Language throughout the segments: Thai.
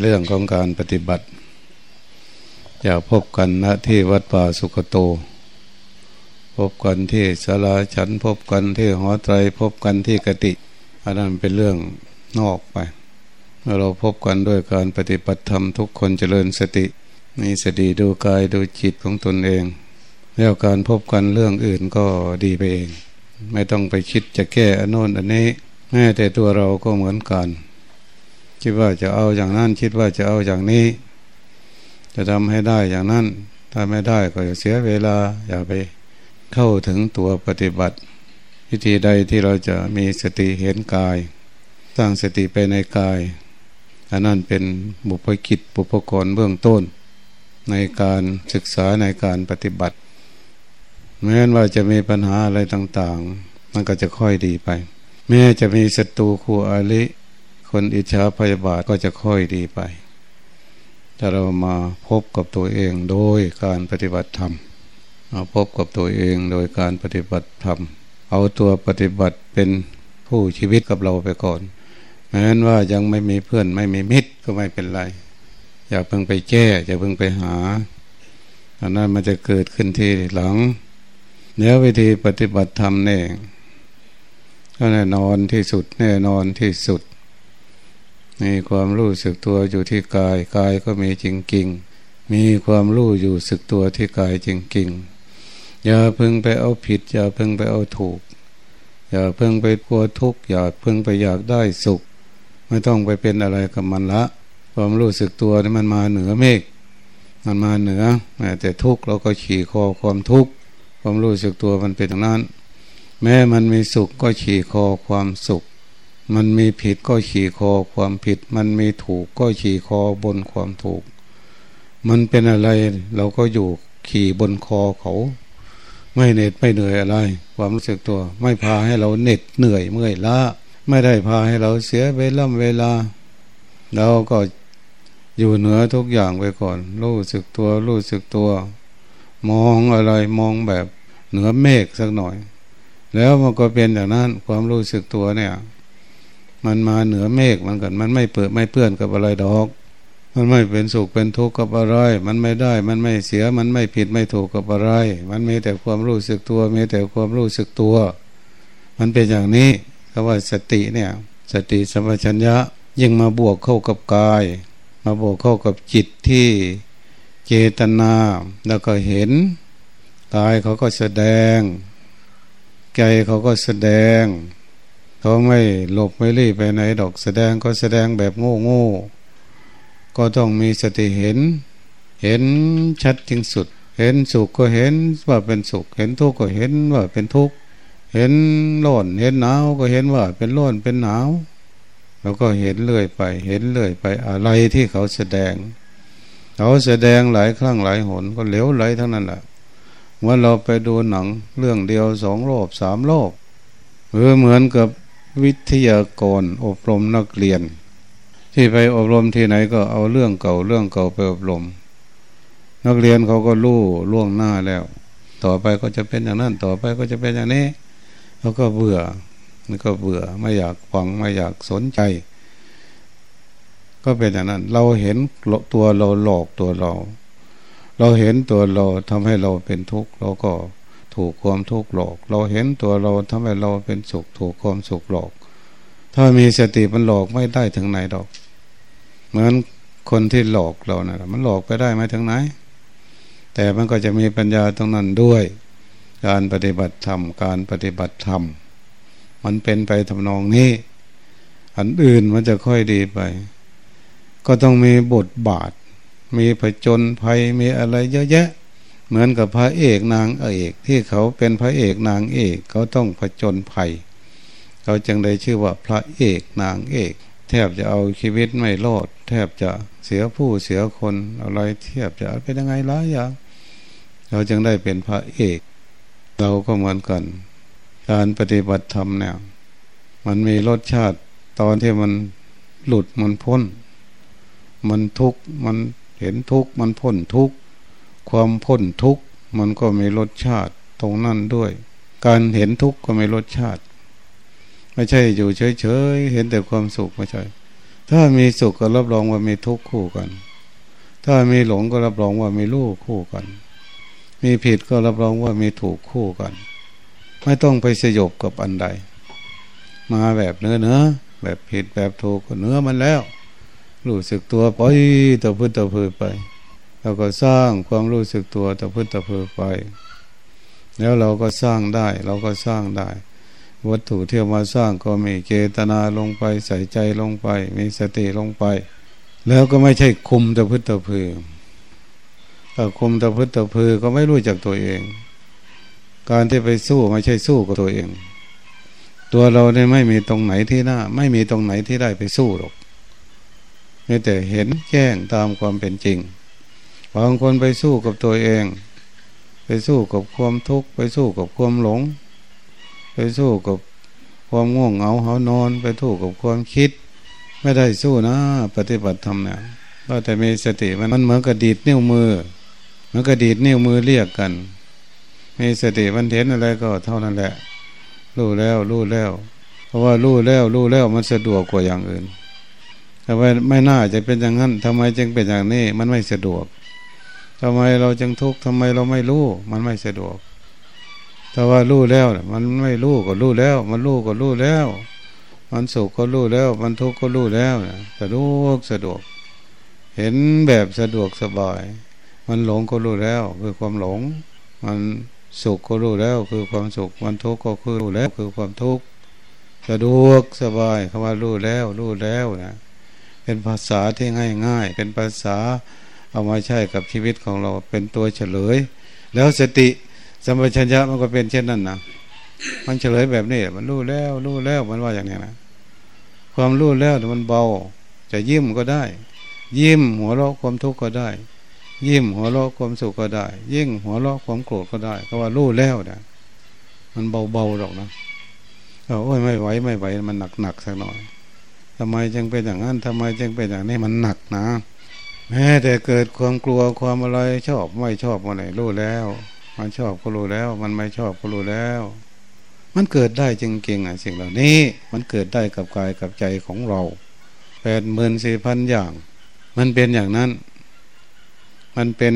เรื่องของการปฏิบัติจะพบกันณที่วัดป่าสุขโต พบกันที่สาราฉันพบกันที่หอไตร พบกันที่กติอันนั้นเป็นเรื่องนอกไปเมื่อเราพบกันด้วยการปฏิบัติธรรมทุกคนเจริญสติมีสติดูกายดูจิตของตนเอง แล้วการพบกันเรื่องอื่นก็ดีไปเอง ไม่ต้องไปคิดจะแก้อนโน้นอันนี้แม้แต่ตัวเราก็เหมือนกัน คิดว่าจะเอาอย่างนั้น คิดว่าจะเอาอย่างนี้ จะทำให้ได้อย่างนั้น ถ้าไม่ได้ก็อย่าเสียเวลา อย่าไปเข้าถึงตัวปฏิบัติ วิธีใดที่เราจะมีสติเห็นกาย สร้างสติไปในกายอันนั้นเป็นบุพกิจบุพกรเบื้องต้น ในการศึกษาในการปฏิบัติ แม้ว่าจะมีปัญหาอะไรต่างๆ มันก็จะค่อยดีไป แม้จะมีศัตรูคู่อาลิ คนอิจฉาพยาบาทก็จะค่อยดีไป ถ้าเรามาพบกับตัวเองโดยการปฏิบัติธรรมมาพบกับตัวเองโดยการปฏิบัติธรรม เอาตัวปฏิบัติเป็นผู้ชีวิตกับเราไปก่อนแม้นว่ายังไม่มีเพื่อนไม่มีมิตรก็ไม่เป็นไร อย่าเพิ่งไปแก้อย่าเพิ่งไปหาอันนั้นมันจะเกิดขึ้นที่หลังเนื้อวิธีปฏิบัติธรรมเนี่ยก็แน่นอนที่สุดแน่นอนที่สุด มีความรู้สึกตัวอยู่ที่กาย กายก็มีจริงจริงมีความรู้อยู่สึกตัวที่กายจริงจริงอย่าเพิ่งไปเอาผิด อย่าเพิ่งไปเอาถูก อย่าเพิ่งไปกลัวทุกข์อย่าเพิ่งไปอยากได้สุข ไม่ต้องไปเป็นอะไรกับมันละ ความรู้สึกตัวนี่มันมาเหนือเมฆมันมาเหนือแม้แต่ทุกข์เราก็ขี่คอความทุกข์ความรู้สึกตัวมันเป็นอย่างนั้น แม้มันมีสุขก็ขี่คอความสุข มันมีผิดก็ขี่คอความผิด มันมีถูกก็ขี่คอบนความถูก มันเป็นอะไรเราก็อยู่ขี่บนคอเขา ไม่เหน็ดไม่เหนื่อยอะไร ความรู้สึกตัว ไม่พาให้เราเหน็ดเหนื่อยเมื่อยล้าไม่ได้พาให้เราเสียเวลาเวลา เราก็อยู่เหนือทุกอย่างไปก่อน รู้สึกตัว รู้สึกตัว มองอะไรมองแบบเหนือเมฆสักหน่อย แล้วมันก็เป็นอย่างนั้นความรู้สึกตัวเนี่ย มันมาเหนือเมฆมันกันมันไม่เปิดไม่เปื้อนกับอะไรดอก มันไม่เป็นสุขเป็นทุกข์กับอะไร มันไม่ได้มันไม่เสียมันไม่ผิดไม่ถูกกับอะไร มันมีแต่ความรู้สึกตัวมีแต่ความรู้สึกตัว มันเป็นอย่างนี้คำว่าสติเนี่ย สติสัมปชัญญะยิ่งมาบวกเข้ากับกาย มาบวกเข้ากับจิตที่เจตนาแล้วก็เห็นกายเขาก็แสดงใจเขาก็แสดง เขาไม่หลบไม่รีไปไหนดอกแสดงก็แสดงแบบโง่โง่ก็ต้องมีสติเห็น เห็นชัดจริงสุด เห็นสุขก็เห็นว่าเป็นสุข เห็นทุกข์ก็เห็นว่าเป็นทุกข์เห็นร้อนเห็นหนาวก็เห็นว่าเป็นร้อนเป็นหนาวเราก็เห็นเรื่อยไป เห็นเรื่อยไปอะไรที่เขาแสดง เขาแสดงหลายครั้งหลายหนก็เหลวไหลทั้งนั้นแหละเมื่อเราไปดูหนังเรื่องเดียวสองรอบสามรอบเออเหมือนกับ วิทยากรอบรมนักเรียน ที่ไปอบรมที่ไหนก็เอาเรื่องเก่าเรื่องเก่าไปอบรม นักเรียนเขาก็รู้ล่วงหน้าแล้ว ต่อไปก็จะเป็นอย่างนั้นต่อไปก็จะเป็นอย่างนี้แล้วก็เบื่อมันก็เบื่อไม่อยากฟังไม่อยากสนใจ ก็เป็นอย่างนั้น เราเห็นตัวเราหลอกตัวเรา เราเห็นตัวเราทำให้เราเป็นทุกข์เราก็ ถูกความทุกข์หลอก เราเห็นตัวเราทำให้เราเป็นสุขถูกความสุขหลอก ถ้ามีสติมันหลอกไม่ได้ถึงไหนดอก เหมือนคนที่หลอกเรานะ่ะมันหลอกไปได้ไหมถึงไหน แต่มันก็จะมีปัญญาตรงนั้นด้วย การปฏิบัติธรรมการปฏิบัติธรรมมันเป็นไปทำนองนี้ อันอื่นมันจะค่อยดีไป ก็ต้องมีบทบาท มีผจญภัยมีอะไรเยอะแยะ เหมือนกับพระเอกนางเอก ที่เขาเป็นพระเอกนางเอกเขาต้องผจญภัย เขาจึงได้ชื่อว่าพระเอกนางเอก แทบจะเอาชีวิตไม่รอด แทบจะเสียผู้เสียคนอะไรแทบจะเป็นยังไงหลายอย่างเราจึงได้เป็นพระเอก เราก็เหมือนกัน การปฏิบัติธรรมเนี่ยมันมีรสชาติตอนที่มันหลุดมันพ้น มันทุกข์มันเห็นทุกข์มันพ้นทุกข์ ความพ้นทุกข์มันก็มีรสชาติตรงนั้นด้วย การเห็นทุกข์ก็มีรสชาติ ไม่ใช่อยู่เฉยๆเห็นแต่ความสุขไม่ใช่ ถ้ามีสุขก็รับรองว่ามีทุกข์คู่กัน ถ้ามีหลงก็รับรองว่ามีรู้คู่กัน มีผิดก็รับรองว่ามีถูกคู่กัน ไม่ต้องไปสยบกับอันใด มาแบบเนื้อเนื้อแบบผิดแบบถูกเนื้อมันแล้วรู้สึกตัวปล่อยตะพื้นตะพือไป เราก็สร้างความรู้สึกตัวตะพื้นตะพือไป แล้วเราก็สร้างได้ เราก็สร้างได้ วัตถุที่มาสร้างก็มีเจตนาลงไป ใส่ใจลงไป มีสติลงไป แล้วก็ไม่ใช่คุมตะพื้นตะพือถ้าคุมตะพื้นตะพือก็ไม่รู้จักตัวเอง การที่ไปสู้ไม่ใช่สู้กับตัวเอง ตัวเราเนี่ยไม่มีตรงไหนที่หน้า ไม่มีตรงไหนที่ได้ไปสู้หรอกมีแต่เห็นแจ้งตามความเป็นจริง บางคนไปสู้กับตัวเอง ไปสู้กับความทุกข์ ไปสู้กับความหลง ไปสู้กับความง่วงเหงาเหานอน ไปสู้กับความคิด ไม่ได้สู้นะ ปฏิบัติธรรมเนี่ยก็แต่มีสติมันมันเหมือนกระดีดนิ้วมือเหมือนกระดีดนิ้วมือเรียกกัน มีสติมันเห็นอะไรก็เท่านั้นแหละ รู้แล้วรู้แล้ว เพราะว่ารู้แล้วรู้แล้วมันสะดวกกว่าอย่างอื่นแต่ว่าไม่น่าจะเป็นอย่างนั้นทำไมจึงเป็นอย่างนี้มันไม่สะดวก ทำไมเราจึงทุกข์ทำไมเราไม่รู้ มันไม่สะดวก แต่ว่ารู้แล้ว มันไม่รู้ก็รู้แล้ว มันรู้ก็รู้แล้ว มันสุขก็รู้แล้ว มันทุกข์ก็รู้แล้วสะดวกสะดวก เห็นแบบสะดวกสบาย มันหลงก็รู้แล้ว คือความหลง มันสุขก็รู้แล้ว คือความสุข มันทุกข์ก็คือรู้แล้ว คือความทุกข์สะดวกสบายคำว่ารู้แล้วรู้แล้วนะ เป็นภาษาที่ง่ายง่ายเป็นภาษา เอามาใช้กับชีวิตของเราเป็นตัวเฉลย แล้วสติสัมปชัญญะมันก็เป็นเช่นนั้นนะมันเฉลยแบบนี้มันรู้แล้วรู้แล้วมันว่าอย่างนี้นะความรู้แล้วมันเบา จะยิ้มก็ได้ ยิ้มหัวเราะความทุกข์ก็ได้ ยิ้มหัวเราะความสุขก็ได้ ยิ่งหัวเราะความโกรธก็ได้เพราะว่ารู้แล้วนะมันเบาๆหรอกนะโอ้ยไม่ไหวไม่ไหวมันหนักหนักสักหน่อยทำไมจึงเป็นอย่างนั้นทำไมจึงเป็นอย่างนี้มันหนักนะ แม้แต่เกิดความกลัวความอะไรชอบไม่ชอบอะไรรู้แล้ว มันชอบก็รู้แล้ว มันไม่ชอบก็รู้แล้ว มันเกิดได้จริงๆอะสิ่งเหล่านี้ มันเกิดได้กับกายกับใจของเราแปดหมื่นสี่พันอย่าง มันเป็นอย่างนั้น มันเป็น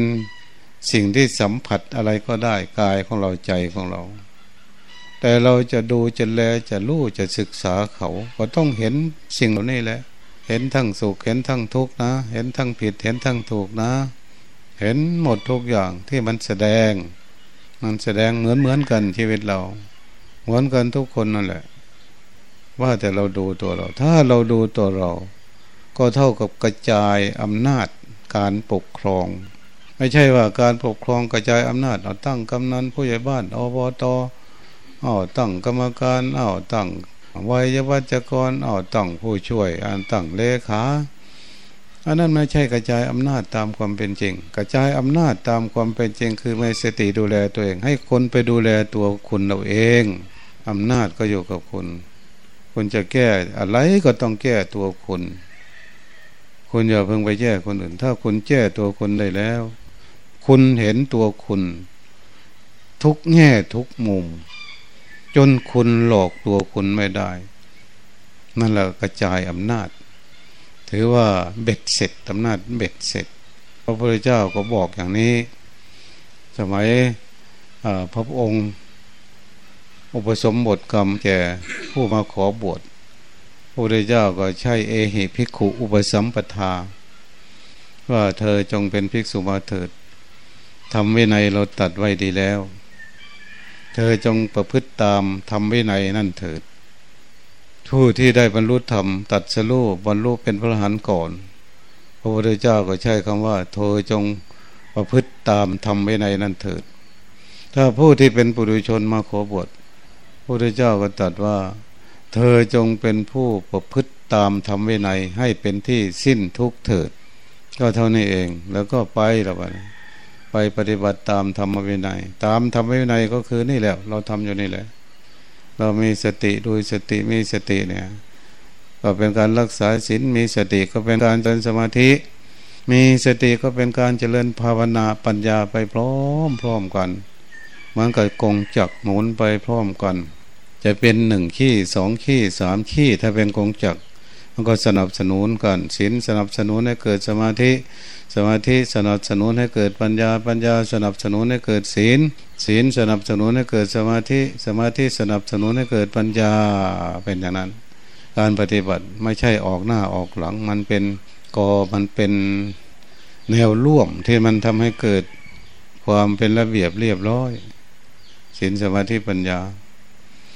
สิ่งที่สัมผัสอะไรก็ได้กายของเราใจของเรา แต่เราจะดูจะแลจะรู้จะศึกษาเขา ก็ต้องเห็นสิ่งเหล่านี้แหละ เห็นทั้งสุขเห็นทั้งทุกข์นะ เห็นทั้งผิดเห็นทั้งถูกนะ เห็นหมดทุกอย่างที่มันแสดง มันแสดงเหมือนเหมือนกันชีวิตเรา เหมือนกันทุกคนนั่นแหละ ว่าแต่เราดูตัวเรา ถ้าเราดูตัวเรา ก็เท่ากับกระจายอำนาจการปกครอง ไม่ใช่ว่าการปกครองกระจายอำนาจเอาตั้งกำนันผู้ใหญ่บ้านอบตเอาตั้งกรรมการเอาตั้ง วัยวัจกรเอาตั้งผู้ช่วยอันตั้งเลขาอันนั้นไม่ใช่กระจายอำนาจตามความเป็นจริง กระจายอำนาจตามความเป็นจริง คือไม่สติดูแลตัวเอง ให้คนไปดูแลตัวคุณเราเองอำนาจก็อยู่กับคุณ คุณจะแก้อะไรก็ต้องแก้ตัวคุณ คุณอย่าเพิ่งไปแก้คนอื่น ถ้าคุณแก้ตัวคุณได้แล้ว คุณเห็นตัวคุณ ทุกแง่ทุกมุม จนคุณหลอกตัวคุณไม่ได้ นั่นแหละกระจายอำนาจ ถือว่าเบ็ดเสร็จอำนาจเบ็ดเสร็จ พระพุทธเจ้าก็บอกอย่างนี้ สมัยพระองค์ อุปสมบทกรรมแก่ผู้มาขอบวชพระพุทธเจ้าก็ใช้เอหิภิกขุอุปสัมปทา ว่าเธอจงเป็นภิกษุมาเถิดทำวินัยเราตัดไว้ดีแล้ว เธอจงประพฤติตามทำวินัยนั่นเถิด ผู้ที่ได้บรรลุธรรมตัดสโลบรรลุเป็นพระหันก่อน พระพุทธเจ้าก็ใช้คำว่า เธอจงประพฤติตามทำวินัยนั่นเถิด ถ้าผู้ที่เป็นปุถุชนมาขอบวชพระพุทธเจ้าก็ตรัสว่า เธอจงเป็นผู้ประพฤติตามทำวินัยให้เป็นที่สิ้นทุกเถิด ก็เท่านี้เองแล้วก็ไปแล้วไป ไปปฏิบัติตามธรรมวินัย ตามธรรมวินัยก็คือนี่แหละ เราทำอยู่นี่แหละ เรามีสติดูสติมีสติเนี่ยก็เป็นการรักษาศีลมีสติก็เป็นการเจริญสมาธิ มีสติก็เป็นการเจริญภาวนาปัญญาไปพร้อมพร้อมกันมันก็กงจักหมุนไปพร้อมกัน จะเป็นหนึ่งขี้สองขี้สามขี้ถ้าเป็นกงจักร มันก็สนับสนุนกันศีลสนับสนุนให้เกิดสมาธิ สมาธิสนับสนุนให้เกิดปัญญา ปัญญาสนับสนุนให้เกิดศีล ศีลสนับสนุนให้เกิดสมาธิ สมาธิสนับสนุนให้เกิดปัญญาเป็นอย่างนั้น การปฏิบัติไม่ใช่ออกหน้าออกหลัง มันเป็นกอมันเป็นแนวร่วมที่มันทำให้เกิดความเป็นระเบียบเรียบร้อยศีลสมาธิปัญญา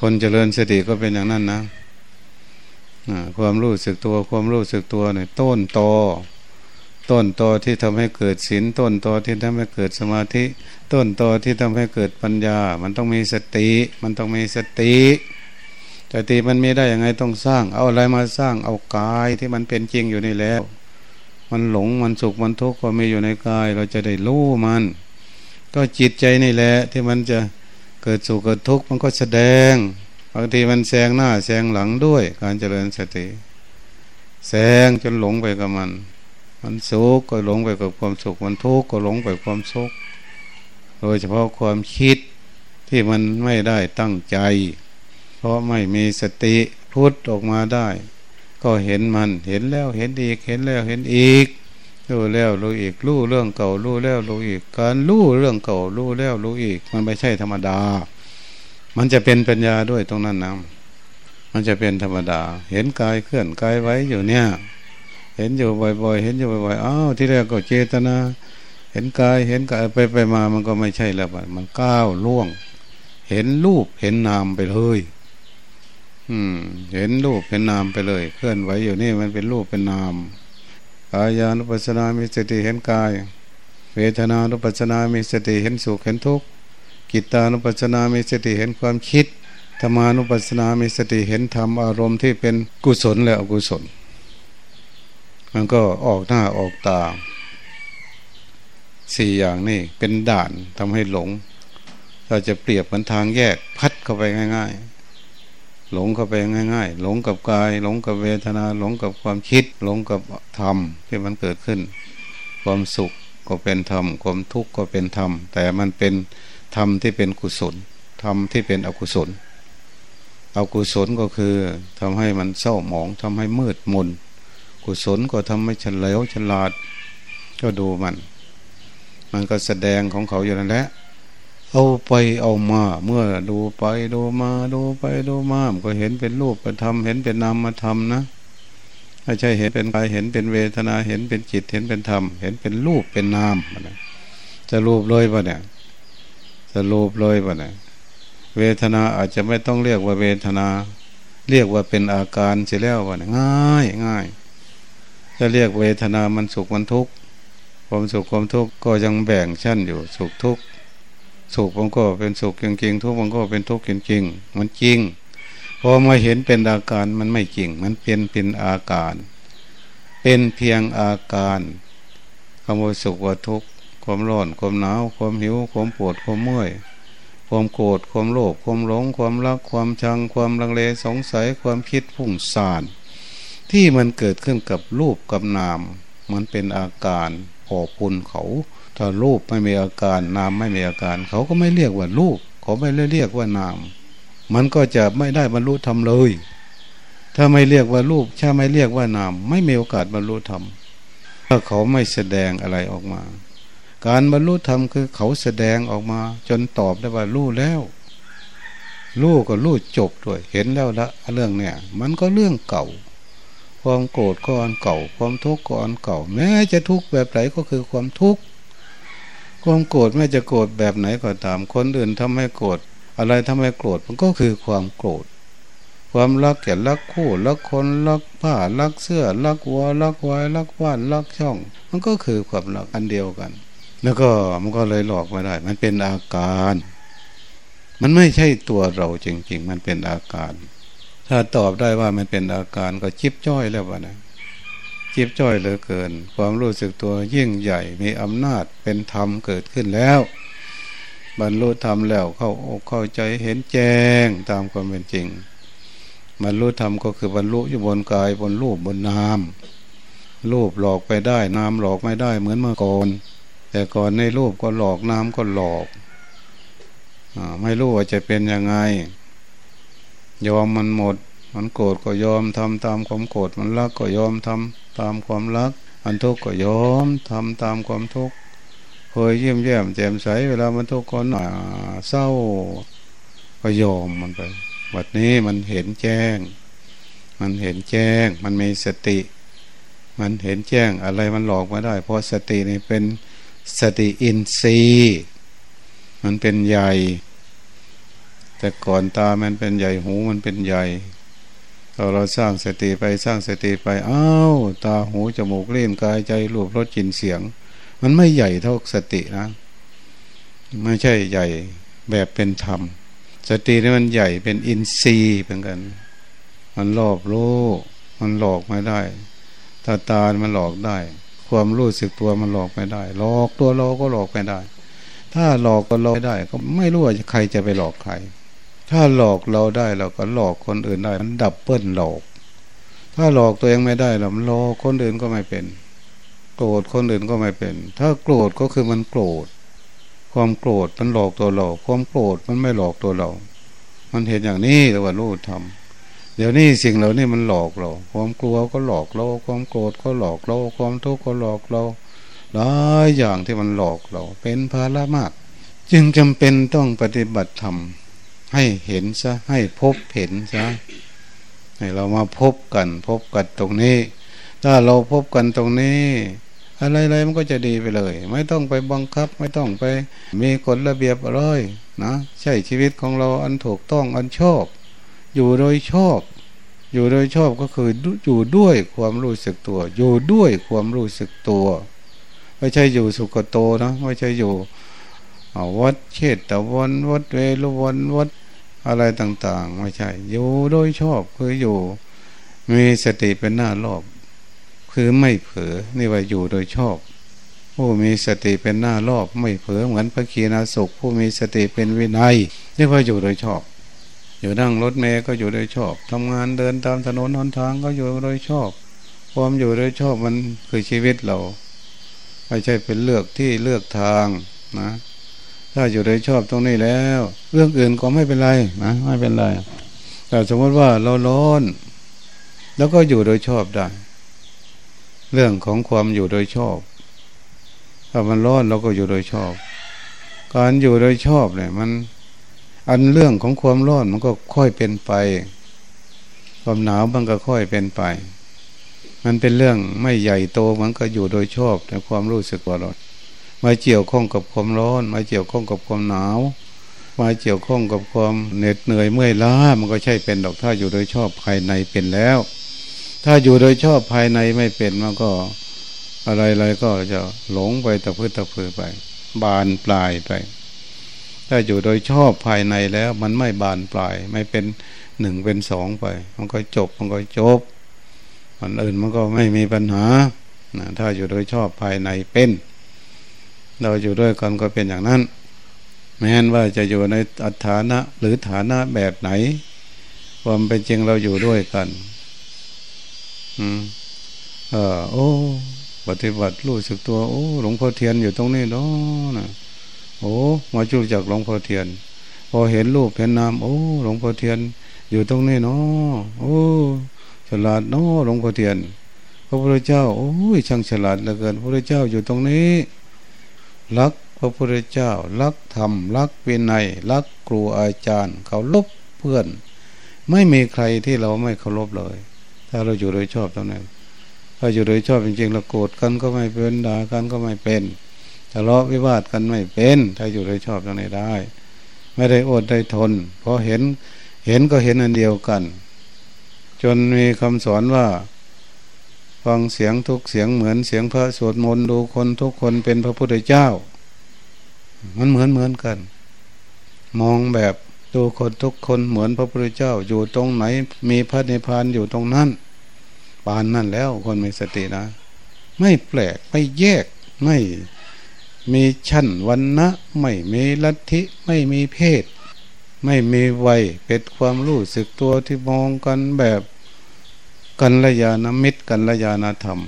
คนเจริญสติก็เป็นอย่างนั้นนะ ความรู้สึกตัว ความรู้สึกตัวเนี่ยต้นตอต้นตอที่ทำให้เกิดศีลต้นตอที่ทำให้เกิดสมาธิ ต้นตอที่ทำให้เกิดปัญญา มันต้องมีสติ มันต้องมีสติสติมันมีได้ยังไงต้องสร้าง เอาอะไรมาสร้างเอากายที่มันเป็นจริงอยู่นี่แล้ว มันหลงมันสุขมันทุกข์ก็มีอยู่ในกาย เราจะได้รู้มัน ก็จิตใจนี่แหละที่มันจะเกิดสุขเกิดทุกข์มันก็แสดงางทีมันแซงหน้าแซงหลังด้วยการเจริญสติแซงจนหลงไปกับมัน มันสุขก็หลงไปกับความสุข มันทุกข์ก็หลงไปความสุขโดยเฉพาะความคิดที่มันไม่ได้ตั้งใจ เพราะไม่มีสติพุทธออกมาได้ ก็เห็นมันเห็นแล้วเห็นอีกเห็นแล้วเห็นอีกรู้แล้วรู้อีกรู้เรื่องเก่ารู้แล้วรู้อีก การรู้เรื่องเก่ารู้แล้วรู้อีก มันไม่ใช่ธรรมดา มันจะเป็นปัญญาด้วยตรงนั้นนะมันจะเป็นธรรมดา เห็นกายเคลื่อนกายไว้อยู่เนี่ย เห็นอยู่บ่อย ๆ เห็นอยู่บ่อยๆอ้าวที่แรกก็เจตนา เห็นกายเห็นกายไปไปมามันก็ไม่ใช่แล้วมันก้าวล่วง เห็นรูปเห็นนามไปเลยอืม เห็นรูปเห็นนามไปเลย เคลื่อนไหวอยู่นี่มันเป็นรูปเป็นนามกายานุปัสสนามีสติเห็นกาย เวทนานุปัสสนามีสติเห็นสุขเห็นทุกข์ กิตานุปัสนามีสติเห็นความคิดธรรมานุปัสสนามีสติเห็นธรรมอารมณ์ที่เป็นกุศลและอกุศล มันก็ออกหน้าออกตาสี่อย่างนี่เป็นด่านทำให้หลง เราจะเปรียบเหมือนทางแยกพัดเข้าไปง่าย ๆ หลงเข้าไปง่าย ๆ หลงกับกาย หลงกับเวทนา หลงกับความคิด หลงกับธรรมที่มันเกิดขึ้น ความสุขก็เป็นธรรม ความทุกข์ก็เป็นธรรม แต่มันเป็น ธรรมที่เป็นกุศลธรรมที่เป็นอกุศล อกุศลก็คือทำให้มันเศร้าหมองทำให้มืดมน กุศลก็ทำให้ฉลาดฉลาด ก็ดูมัน มันก็แสดงของเขาอยู่นั่นแหละเอาไปเอามา เมื่อดูไปดูมาดูไปดูมามก็เห็นเป็นรูปธรรมเห็นเป็นนามธรรมนะไม่ใช่เห็นเป็นกายเห็นเป็นเวทนาเห็นเป็นจิตเห็นเป็นธรรม เห็นเป็นรูปเป็นนามจะรูปเลยปะเนี่ย สรุปเลยปะเนี่ยเวทนาอาจจะไม่ต้องเรียกว่าเวทนา เรียกว่าเป็นอาการเสียแล้ววะเนี่ยง่ายง่ายจะเรียกเวทนามันสุขมันทุกข์ความสุขความทุกข์ก็ยังแบ่งชั้นอยู่สุขทุกข์สุขมันก็เป็นสุขจริงๆทุกข์มันก็เป็นทุกข์จริงๆมันจริงพอมาเห็นเป็นอาการมันไม่จริง มันเป็นเป็นอาการ เป็นเพียงอาการคำว่าสุขว่าทุกข์ ความร้อน ความหนาว ความหิว ความปวด ความเมื่อย ความโกรธ ความโลภ ความหลง ความรัก ความชัง ความลังเล สงสัย ความคิดพุ่งสานที่มันเกิดขึ้นกับรูปกับนาม มันเป็นอาการพอปุนเขา ถ้ารูปไม่มีอาการนามไม่มีอาการ เขาก็ไม่เรียกว่ารูป เขาไม่เรียกว่านาม มันก็จะไม่ได้บรรลุธรรมเลย ถ้าไม่เรียกว่ารูปถ้าไม่เรียกว่านาม ไม่มีโอกาสบรรลุธรรมถ้าเขาไม่แสดงอะไรออกมา การบรรลุธรรมคือเขาแสดงออกมา จนตอบได้ว่ารู้แล้วรู้ก็รู้จบด้วย เห็นแล้วละเรื่องเนี่ย มันก็เรื่องเก่า ความโกรธก็อันเก่า ความทุกข์ก็อันเก่า แม้จะทุกข์แบบไหนก็คือความทุกข์ความโกรธแม้จะโกรธแบบไหนก็ตาม คนอื่นทำให้โกรธอะไรทำให้โกรธมันก็คือความโกรธ ความรักแก่รักคู่รักคนรักผ้ารักเสื้อรักวัวรักวายรักบ้านรักช่อง มันก็คือความรักอันเดียวกัน แล้วก็มันก็เลยหลอกไม่ได้ มันเป็นอาการ มันไม่ใช่ตัวเราจริง ๆ มันเป็นอาการ ถ้าตอบได้ว่ามันเป็นอาการก็จิบจ้อยแล้ววะนะจิบจ้อยเหลือเกิน ความรู้สึกตัวยิ่งใหญ่มีอำนาจเป็นธรรมเกิดขึ้นแล้ว บรรลุธรรมแล้วเข้าอกเข้าใจเห็นแจ้งตามความเป็นจริง บรรลุธรรมก็คือบรรลุอยู่บนกายบนรูปบนนามรูปหลอกไปได้นามหลอกไม่ได้เหมือนเมื่อก่อน แต่ก่อนในรูปก็หลอกน้ำก็หลอกอไม่รู้ว่าจะเป็นยังไง ยอมมันหมด มันโกรธก็ยอมทำตามความโกรธมันรักก็ยอมทำตามความรัก อันทุกข์ก็ยอมทำตามความทุกข์เคยเยี่ยมแย้มแจ่มใสเวลามันทุกข์ก็หน่าเศร้า ก็ยอมมันไปวันนี้มันเห็นแจ้ง มันเห็นแจ้ง มันมีสติ มันเห็นแจ้งอะไรมันหลอกมาได้ เพราะสตินี่เป็น สติอินทรีย์มันเป็นใหญ่ แต่ก่อนตามันเป็นใหญ่หูมันเป็นใหญ่เราเราสร้างสติไปสร้างสติไปอ้าวตาหูจมูกเล่นกายใจรูปรสกลิ่นเสียง มันไม่ใหญ่เท่าสตินะ ไม่ใช่ใหญ่แบบเป็นธรรม สตินี่มันใหญ่เป็นอินทรีย์เหมือนกัน มันหลอกโลกมันหลอกไม่ได้ตาตามันหลอกได้ ความรู้สึกตัวมันหลอกไม่ได้ หลอกตัวเราก็หลอกไม่ได้ ถ้าหลอกก็หลอกได้ ก็ไม่รู้ว่าใครจะไปหลอกใคร ถ้าหลอกเราได้เราก็หลอกคนอื่นได้ มันดับเบิ้ลหลอก ถ้าหลอกตัวเองไม่ได้เราหลอกคนอื่นก็ไม่เป็น โกรธคนอื่นก็ไม่เป็น ถ้าโกรธก็คือมันโกรธ ความโกรธมันหลอกตัวเรา ความโกรธมันไม่หลอกตัวเรา มันเห็นอย่างนี้แต่ว่ารู้ทำ เดี๋ยวนี้สิ่งเหล่านี้มันหลอกเรา ความกลัวก็หลอกเรา ความโกรธก็หลอกเรา ความทุกข์ก็หลอกเราหลายอย่างที่มันหลอกเรา เป็นภาระมาก จึงจำเป็นต้องปฏิบัติธรรมให้เห็นซะให้พบเห็นซะให้เรามาพบกัน พบกันตรงนี้ ถ้าเราพบกันตรงนี้ อะไรๆมันก็จะดีไปเลย ไม่ต้องไปบังคับ ไม่ต้องไปมีกฎระเบียบอะไรนะ ใช่ชีวิตของเราอันถูกต้องอันชอบ อยู่โดยชอบ อยู่โดยชอบก็คืออยู่ด้วยความรู้สึกตัว อยู่ด้วยความรู้สึกตัว ไม่ใช่อยู่สุกโตนะไม่ใช่อยู่วัดเชตตะวันวัดเวลวันวัดอะไรต่าง ๆ ไม่ใช่ อยู่โดยชอบคืออยู่ มีสติเป็นหน้ารอบ คือไม่เผลอนี่ว่าอยู่โดยชอบ ผู้มีสติเป็นหน้ารอบ ไม่เผลอเหมือนพระคีนาสุขผู้มีสติเป็นวินัยนี่ว่าอยู่โดยชอบ อยู่นั่งรถเมย์ก็อยู่โดยชอบทำงานเดินตามถนนหนทางก็อยู่โดยชอบความอยู่โดยชอบมันคือชีวิตเรา ไม่ใช่เป็นเลือกที่เลือกทางนะ ถ้าอยู่โดยชอบตรงนี้แล้ว เรื่องอื่นก็ไม่เป็นไรนะไม่เป็นไรแต่สมมติว่าเราร้อน แล้วก็อยู่โดยชอบได้ เรื่องของความอยู่โดยชอบถ้ามันร้อนเราก็อยู่โดยชอบ การอยู่โดยชอบเนี่ยมัน อันเรื่องของความร้อนมันก็ค่อยเป็นไป ความหนาวมันก็ค่อยเป็นไป มันเป็นเรื่องไม่ใหญ่โตมันก็อยู่โดยชอบในความรู้สึกว่าร้อนมาเกี่ยวข้องกับความร้อน มาเกี่ยวข้องกับความหนาวมาเกี่ยวข้องกับความเหน็ดเหนื่อยเมื่อยล้ามันก็ใช่เป็นดอกถ้าอยู่โดยชอบภายในเป็นแล้ว ถ้าอยู่โดยชอบภายในไม่เป็นมันก็อะไรๆก็จะหลงไปตะพื้นตะพือไป บานปลายไป ถ้าอยู่โดยชอบภายในแล้ว มันไม่บานปลาย ไม่เป็นหนึ่งเป็นสองไป มันก็จบ มันก็จบอันอื่นมันก็ไม่มีปัญหาถ้าอยู่โดยชอบภายในเป็น เราอยู่ด้วยกันก็เป็นอย่างนั้น แม้นว่าจะอยู่ในอัฐานะหรือฐานะแบบไหน ความเป็นจริงเราอยู่ด้วยกัน อืมเออโอ้ ปฏิบัติรู้สึกตัว โอ้ หลวงพ่อเทียนอยู่ตรงนี้เนาะนะ โอ้มาจูจากหลวงพ่อเทียน พอเห็นรูปเห็นนามโอ้หลวงพ่อเทียน อยู่ตรงนี้เนาะโอ้ฉลาดเนาะหลวงพ่อเทียน พระพุทธเจ้าโอ้ยช่างฉลาดเหลือเกิน พระพุทธเจ้าอยู่ตรงนี้รักพระพุทธเจ้ารักธรรมรักวินัยรักครูอาจารย์ เขาลบเพื่อน ไม่มีใครที่เราไม่เคารพเลย ถ้าเราอยู่โดยชอบตรงนั้นถ้าอยู่โดยชอบจริงๆเราโกรธกันก็ไม่เป็นด่ากันก็ไม่เป็น ทะเลาะวิวาทกันไม่เป็น ถ้าอยู่โดยชอบตรงนี้ได้ ไม่ได้อดได้ทนเพราะเห็นเห็นก็เห็นอันเดียวกัน จนมีคำสอนว่า ฟังเสียงทุกเสียงเหมือนเสียงพระสวดมนต์ดูคนทุกคนเป็นพระพุทธเจ้า มันเหมือนเหมือนกัน มองแบบดูคนทุกคนเหมือนพระพุทธเจ้า อยู่ตรงไหน มีพระนิพพานอยู่ตรงนั้นปานนั่นแล้วคนมีสตินะ ไม่แปลกไม่แยกไม่ มีชั้นวันนะไม่มีลัทธิไม่มีเพศ ไม่มีวัยเป็นความรู้สึกตัวที่มองกันแบบกันระยาณมิตรกันระยาณธรรม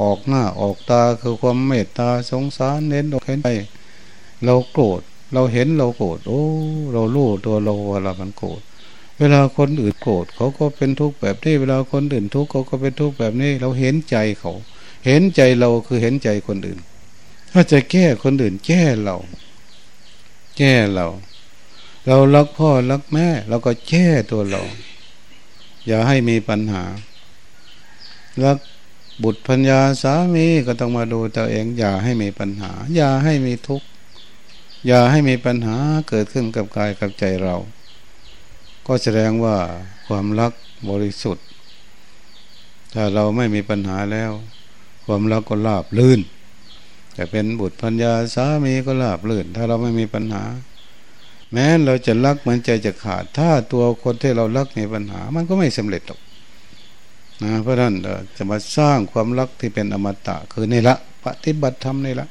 ออกหน้าออกตาคือความเมตตาสงสารเน้นอกเห็นไปเราโกรธเราเห็นเราโกรธโอ้ เรารู้ตัวเราว่าเรามันโกรธเวลาคนอื่นโกรธเขาก็เป็นทุกข์แบบนี้เวลาคนอื่นทุกข์เขาก็เป็นทุกข์แบบนี้ เราเห็นใจเขา เห็นใจเราคือเห็นใจคนอื่น ถ้าจะแก้คนอื่นแก้เรา แก้เรา เรารักพ่อรักแม่เราก็แก้ตัวเรา อย่าให้มีปัญหารักบุตรพัญญาสามีก็ต้องมาดูตัวเอง อย่าให้มีปัญหา อย่าให้มีทุกข์อย่าให้มีปัญหาเกิดขึ้นกับกายกับใจเรา ก็แสดงว่าความรักบริสุทธิ์ ถ้าเราไม่มีปัญหาแล้ว ความรักก็ราบลื่น แต่เป็นบุตรพัญญาสามีก็ราบลื่น ถ้าเราไม่มีปัญหา แม้เราจะรักมันใจจะขาด ถ้าตัวคนที่เรารักมีปัญหา มันก็ไม่สำเร็จหรอกนะเพราะนั้นจะมาสร้างความรักที่เป็นอมตะคือในละปฏิบัติธรรมในละ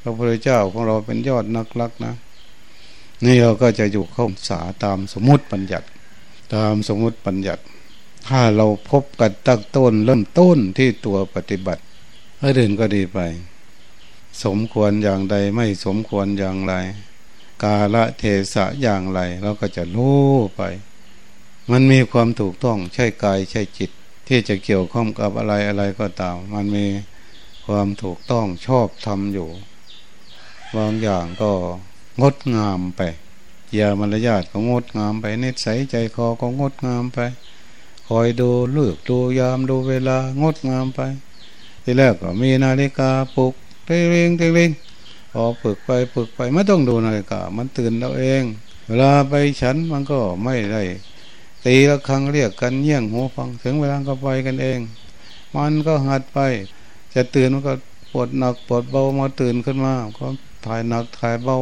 พระพุทธเจ้าของเราเป็นยอดนักรักนะนี่เราก็จะอยู่เข้าสาตามสมมติปัญญัติ ตามสมมติปัญญัติ ถ้าเราพบกันตั้งต้นเริ่มต้นที่ตัวปฏิบัติ ให้เดินก็ดีไป สมควรอย่างใดไม่สมควรอย่างไร กาละเทศะอย่างไรเราก็จะรู้ไป มันมีความถูกต้องใช่กายใช่จิต ที่จะเกี่ยวข้องกับอะไรอะไรก็ตาม มันมีความถูกต้องชอบทำอยู่บางอย่างก็งดงามไปยามารยาทก็งดงามไปนิสัยใจคอก็งดงามไป คอยดูเลือกดูยามดูเวลางดงามไป ทีแรกก็มีนาฬิกาปลุกเต้งเร่งเต้งเร่งพอฝึกไปฝึกไปไม่ต้องดูนาฬิกา มันตื่นเราเอง เวลาไปฉันมันก็ไม่ได้ ตีละครั้งเรียกกันเยี่ยงหูฟังถึงเวลาก็ไปกันเอง มันก็หัดไป จะตื่นมันก็ปวดหนักปวดเบามาตื่นขึ้นมาก็ถ่ายหนักถ่ายเบา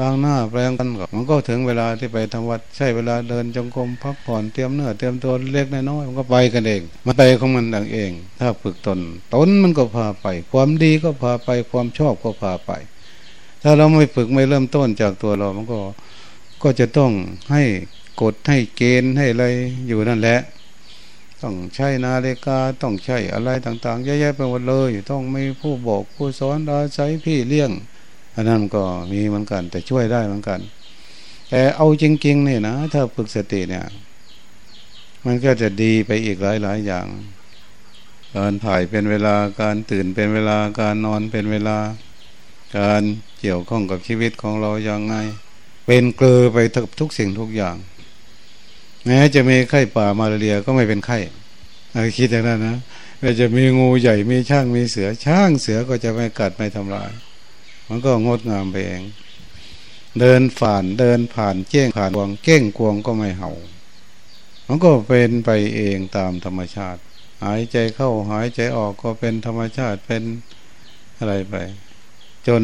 ล้างหน้าแปรงกันก็มันก็ถึงเวลาที่ไปทำวัดใช่เวลาเดินจงกรมพักผ่อนเตรียมเนื้อเตรียมตัวเล็กน้อยมันก็ไปกันเองมันไปของมันเอง ถ้าฝึกตน ตนมันก็พาไป ความดีก็พาไปความชอบก็พาไป ถ้าเราไม่ฝึกไม่เริ่มต้นจากตัวเรา มันก็ก็จะต้องให้กฎให้เกณฑ์ให้อะไรอยู่นั่นแหละต้องใช้นาฬิกาต้องใช้อะไรต่างๆเยอะแยะไปหมดเลย ต้องมีผู้บอกผู้สอนอาศัยพี่เลี้ยง อันนั้นก็มีเหมือนกัน แต่ช่วยได้เหมือนกัน แต่เอาจริงๆเนี่ยนะถ้าฝึกสติเนี่ย มันก็จะดีไปอีกหลายๆอย่าง การถ่ายเป็นเวลาการตื่นเป็นเวลาการนอนเป็นเวลา การเกี่ยวข้องกับชีวิตของเราอย่างไง เป็นเกลือไปทุกสิ่งทุกอย่างแม้จะมีไข้ป่ามาเรียก็ไม่เป็นไข้คิดอย่างนั้นนะแม้จะมีงูใหญ่มีช่างมีเสือช่างเสือก็จะไม่กัดไม่ทำลาย มันก็งดงามไปเอง เดินผ่านเดินผ่านเจ้งผ่านกวงเก้งกวงก็ไม่เห่า มันก็เป็นไปเองตามธรรมชาติ หายใจเข้าหายใจออกก็เป็นธรรมชาติเป็นอะไรไป จน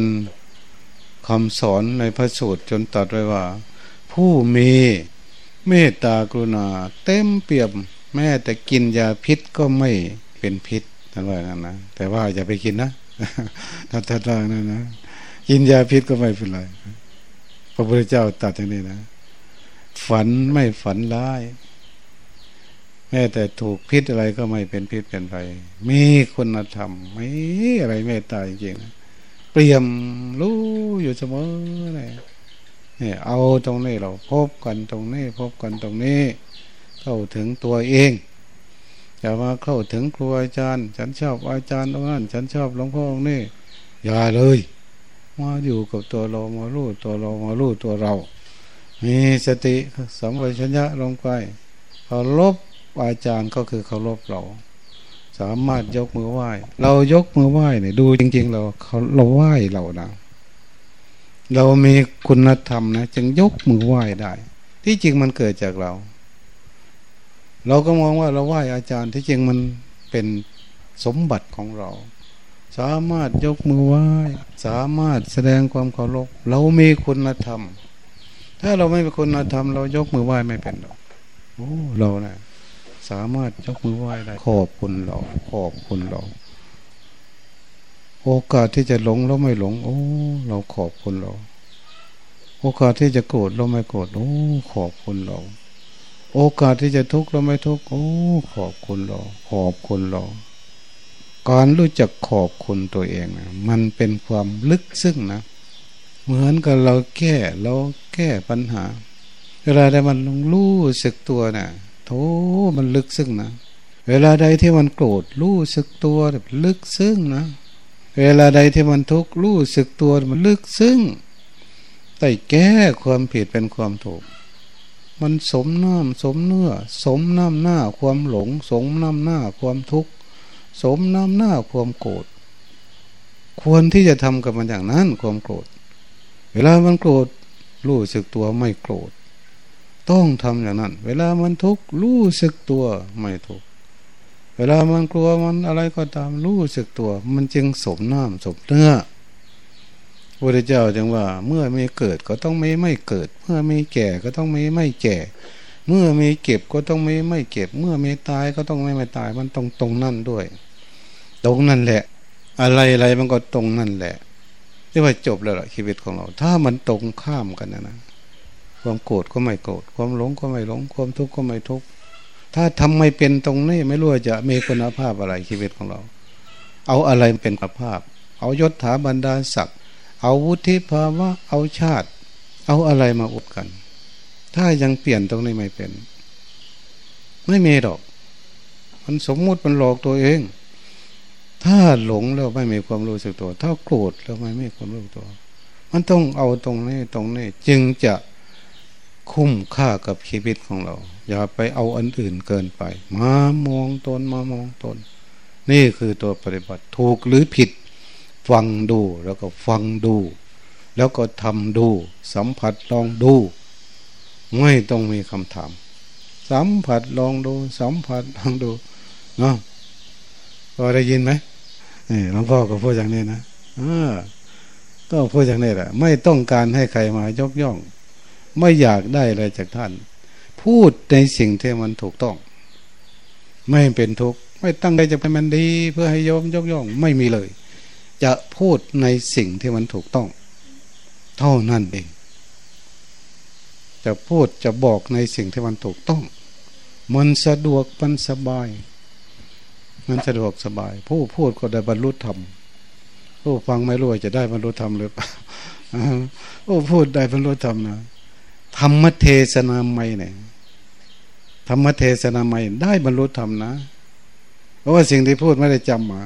คำสอนในพระสูตรจนตัดไว้ว่า ผู้มีเมตตากรุณา เต็มเปี่ยม แม้แต่กินยาพิษก็ไม่เป็นพิษท่านว่างั้นนะแต่ว่าอย่าไปกินนะท่านท่านว่านั่นนะ กินยาพิษก็ไม่เป็นไรพระพุทธเจ้าตัดอย่างนี้นะ ฝันไม่ฝันร้าย แม้แต่ถูกพิษอะไรก็ไม่เป็นพิษเป็นไรมีคุณธรรมไม่อะไรเมตตาจริงๆนะเปลี่ยมรู้อยู่เสมอเลยเนี่ยเอาตรงนี้เราพบกันตรงนี้ พบกันตรงนี้ เข้าถึงตัวเองอย่ามาเข้าถึงครูอาจารย์ ฉันชอบอาจารย์ตรงนั้นฉันชอบหลวงพ่อตรงนี้อย่าเลย มาอยู่กับตัวเรามาลู่ตัวเรามาลู่ตัวเรา มีสติสัมปชัญญะลงไปเคารพอาจารย์ก็คือเคารพเรา สามารถยกมือไหว้ เรายกมือไหว้เนี่ยดูจริง ๆ เราเขาเราไหว้เรานะเรามีคุณธรรมนะจึงยกมือไหว้ได้ ที่จริงมันเกิดจากเรา เราก็มองว่าเราไหว้อาจารย์ที่จริงมันเป็นสมบัติของเรา สามารถยกมือไหว้ สามารถแสดงความเคารพเรามีคุณธรรม ถ้าเราไม่มีคุณธรรม เรายกมือไหว้ไม่เป็นหรอกโอ้เราเนะี่ยสามารถยกมือไหว้ได้ขอบคุณเราขอบคุณเรา โอกาสที่จะหลงแล้วไม่หลง โอ้ เราขอบคุณเรา โอกาสที่จะโกรธเราไม่โกรธโอ้ ขอบคุณเรา โอกาสที่จะทุกข์เราไม่ทุกข์โอ้ ขอบคุณเรา ขอบคุณเรา การรู้จักขอบคุณตัวเองนะมันเป็นความลึกซึ้งนะ เหมือนกับเราแก้เราแก้ปัญหา เวลาใดมันรู้สึกตัวนะ่ะโธมันลึกซึ้งนะ เวลาใดที่มันโกรธรู้สึกตัวลึกซึ้งนะ เวลาใดที่มันทุกข์รู้สึกตัวมันลึกซึ้งแต่แก้ความผิดเป็นความถูก มันสมน้ำสมเนื้อ สมน้ำหน้าความหลง สมน้ำหน้าความทุกข์ สมน้ำหน้าความโกรธควรที่จะทำกับมันอย่างนั้นความโกรธ เวลามันโกรธรู้สึกตัวไม่โกรธ ต้องทำอย่างนั้น เวลามันทุกข์รู้สึกตัวไม่ทุกข์เวลามันกลัวมันอะไรก็ตามรู้สึกตัว มันจึงสมน้ำสมเนื้อพระเจ้าจึงว่า เมื่อมีเกิดก็ต้องไม่ไม่เกิด เมื่อมีแก่ก็ต้องไม่ไม่แก่ เมื่อมีเก็บก็ต้องไม่ไม่เก็บ เมื่อมีตายก็ต้องไม่ไม่ตายมันตรงตรงนั่นด้วย ตรงนั่นแหละ อะไรอะไรมันก็ตรงนั่นแหละที่ว่าจบแล้วล่ะชีวิตของเรา ถ้ามันตรงข้ามกันนะนะความโกรธก็ไม่โกรธความหลงก็ไม่หลง ความทุกข์ก็ไม่ทุกข์ถ้าทำไม่เป็นตรงนี้ไม่รู้จะมีคุณภาพอะไรชีวิตของเรา เอาอะไรเป็นคุณภาพ เอายศถาบรรดาศักดิ์เอาวุฒิภาวะเอาชาติ เอาอะไรมาอุดกัน ถ้ายังเปลี่ยนตรงนี้ไม่เป็น ไม่มีดอก มันสมมุติมันหลอกตัวเอง ถ้าหลงแล้วไม่มีความรู้สึกตัว ถ้าโกรธแล้วไม่มีความรู้ตัว มันต้องเอาตรงนี้ตรงนี้จึงจะคุ้มค่ากับชีวิตของเรา อย่าไปเอาอันอื่นเกินไป มามองตนมามองตน นี่คือตัวปฏิบัติถูกหรือผิด ฟังดูแล้วก็ฟังดู แล้วก็ทำดู สัมผัสลองดู ไม่ต้องมีคำถาม สัมผัสลองดู สัมผัสลองดูเนาะพอได้ยินไหม นี่หลวงพ่อก็พูดอย่างนี้นะก็พูดอย่างนี้แหละไม่ต้องการให้ใครมายกย่อง ไม่อยากได้อะไรจากท่าน พูดในสิ่งที่มันถูกต้อง ไม่เป็นทุกข์ไม่ตั้งใจจะเป็นมันดี เพื่อให้ยมยกย่องไม่มีเลย จะพูดในสิ่งที่มันถูกต้อง เท่านั้นเอง จะพูดจะบอกในสิ่งที่มันถูกต้อง มันสะดวกมันสบาย มันสะดวกสบาย ผู้พูดก็ได้บรรลุธรรมผู้ฟังไม่รู้จะได้บรรลุธรรมหรือเปล่าผู้พูดได้บรรลุธรรมนะธรรมเทศนาไม่เนี่ยธรรมเทศนาไม่ได้บรรลุธรรมนะ เพราะว่าสิ่งที่พูดไม่ได้จำมา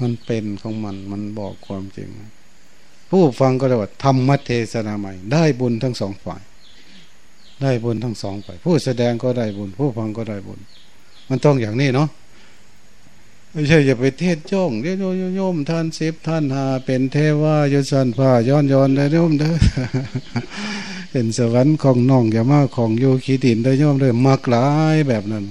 มันเป็นของมัน มันบอกความจริง ผู้ฟังก็ได้ว่าธรรมเทศนาใหม่ได้บุญทั้งสองฝ่าย ได้บุญทั้งสองฝ่าย ผู้แสดงก็ได้บุญ ผู้ฟังก็ได้บุญ มันต้องอย่างนี้เนาะ ไม่ใช่จะไปเทศจ้องเดี๋ยวโยมท่านสิบท่านหาเป็นเทวายสันผ้าย้อนย้อนได้โยมเด้อเป็นสวรรค์ของน้องอย่ามาของโยคีตินได้ย่อมเลยมากหลายแบบนั้น